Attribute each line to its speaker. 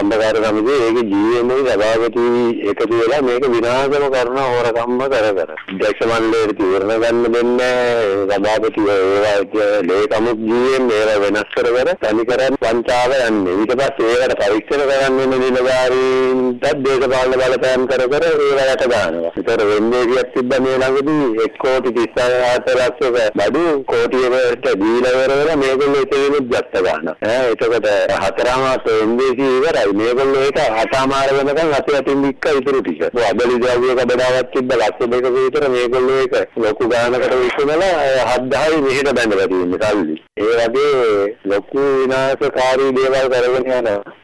Speaker 1: සම්බකාර සමිතිය ඒකේ GM සභාපති එකතු වෙලා මේක විනාශම කරන හොරකම්ම කර කර අධ්‍යක්ෂ මණ්ඩලයට තීරණ ගන්න දෙන්නේ සභාපති ඒවා ලේකමුත් GM ඒවා වෙනස් කර කර තනි කරන් පංචාව යන්නේ ඊට පස්සේ ඒවට පරීක්ෂණ කරන්න වෙන නිලධාරීන්ටත් දේශපාලන බලපෑම් කර කර ඒවට ගන්නවා. ඒතර වෙන්නේ කියක් තිබ්බ මේ ළඟදී 1 කෝටි 34 ලක්ෂක බඩු කෝටියකට දීලා ඉවර වෙලා මේගොල්ලෝ ඉතින් ජප්ත ගන්නවා. ඈ එතකොට හතරම එම්බීසි ඉවරයි. මේගොල්ලෝ ඒක හතමාර වෙනකන් අත යටින් වික්ක ඉතුරු ටික. ඔය අබලි ද්‍රව්‍ය කඩදාවක් තිබ්බ ලක්ෂ දෙකක විතර මේගොල්ලෝ ඒක ලොකු ගානකට විකුණලා 7000යි මෙහෙට බැඳලා තියෙන්නේ සල්ලි. ඒ වගේ ලොකු විනාශකාරී දේවල් කරගෙන යනවා.